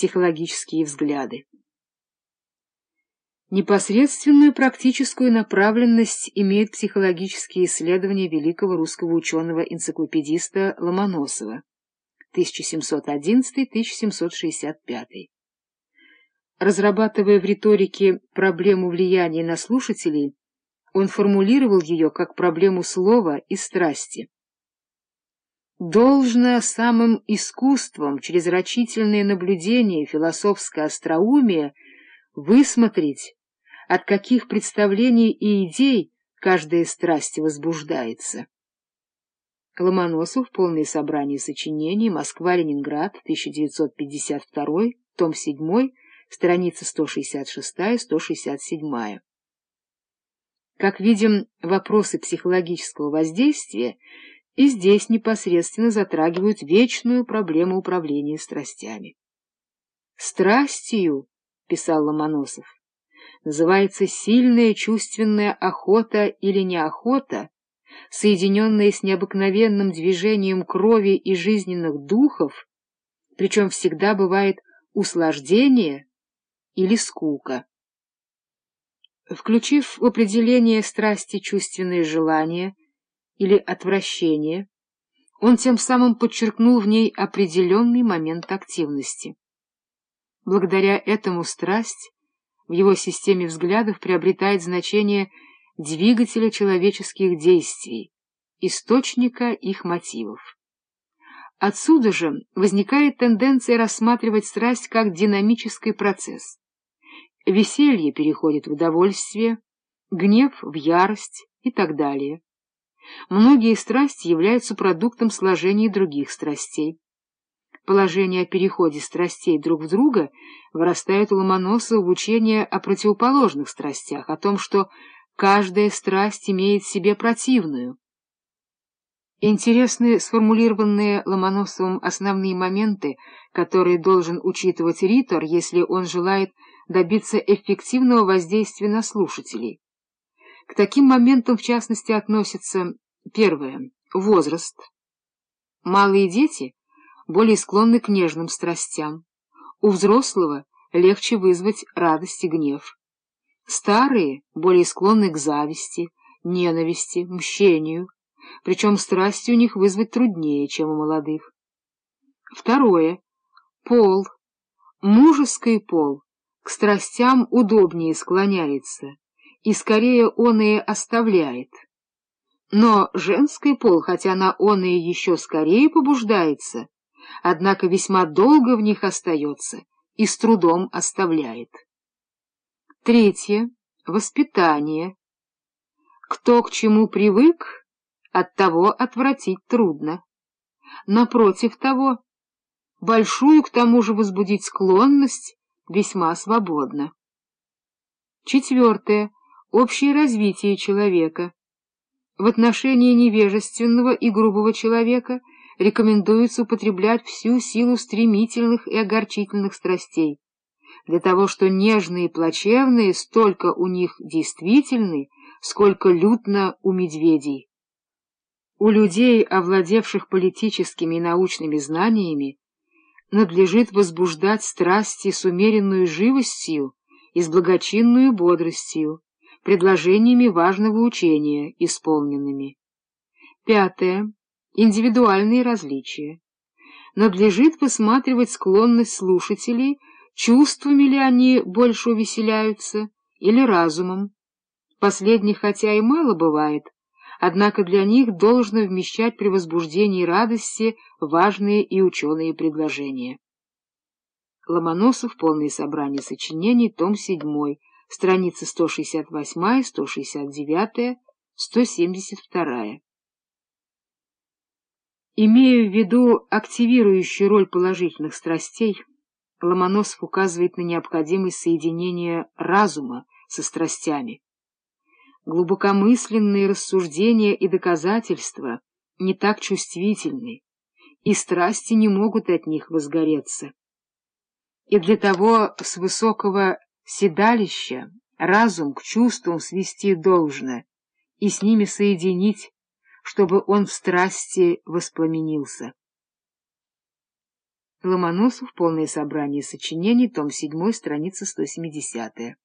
психологические взгляды. Непосредственную практическую направленность имеют психологические исследования великого русского ученого-энциклопедиста Ломоносова 1711-1765. Разрабатывая в риторике проблему влияния на слушателей, он формулировал ее как проблему слова и страсти. Должно самым искусством через рачительное наблюдение философское остроумие высмотреть, от каких представлений и идей каждая страсть возбуждается. Ломоносов, полное собрание сочинений, Москва-Ленинград, 1952, том 7, страница 166-167. Как видим, вопросы психологического воздействия и здесь непосредственно затрагивают вечную проблему управления страстями. «Страстью», — писал Ломоносов, называется сильная чувственная охота или неохота, соединенная с необыкновенным движением крови и жизненных духов, причем всегда бывает услаждение или скука. Включив в определение страсти чувственные желания или отвращение, он тем самым подчеркнул в ней определенный момент активности. Благодаря этому страсть в его системе взглядов приобретает значение двигателя человеческих действий, источника их мотивов. Отсюда же возникает тенденция рассматривать страсть как динамический процесс. Веселье переходит в удовольствие, гнев в ярость и так далее. Многие страсти являются продуктом сложения других страстей положение о переходе страстей друг в друга вырастает у Ломоносова в учение о противоположных страстях, о том, что каждая страсть имеет в себе противную. Интересны сформулированные Ломоносовым основные моменты, которые должен учитывать ритор, если он желает добиться эффективного воздействия на слушателей. К таким моментам, в частности, относятся первое — возраст. Малые дети более склонны к нежным страстям. У взрослого легче вызвать радость и гнев. Старые более склонны к зависти, ненависти, мщению, причем страсти у них вызвать труднее, чем у молодых. Второе. Пол. Мужеский пол к страстям удобнее склоняется, и скорее он и оставляет. Но женский пол, хотя на он и еще скорее побуждается, однако весьма долго в них остается и с трудом оставляет. Третье — воспитание. Кто к чему привык, от того отвратить трудно. Напротив того, большую к тому же возбудить склонность весьма свободно. Четвертое — общее развитие человека. В отношении невежественного и грубого человека — рекомендуется употреблять всю силу стремительных и огорчительных страстей, для того, что нежные и плачевные столько у них действительны, сколько лютно у медведей. У людей, овладевших политическими и научными знаниями, надлежит возбуждать страсти с умеренной живостью и с благочинной бодростью, предложениями важного учения исполненными. Пятое индивидуальные различия. Надлежит посматривать склонность слушателей, чувствами ли они больше увеселяются, или разумом. Последних хотя и мало бывает, однако для них должно вмещать при возбуждении радости важные и ученые предложения. Ломоносов, полное собрание сочинений, том 7, страница 168, 169, 172. Имея в виду активирующую роль положительных страстей, Ломоносов указывает на необходимость соединения разума со страстями. Глубокомысленные рассуждения и доказательства не так чувствительны, и страсти не могут от них возгореться. И для того с высокого седалища разум к чувствам свести должно и с ними соединить, чтобы он в страсти воспламенился. Ломоносов. Полное собрание сочинений. Том 7. Страница 170.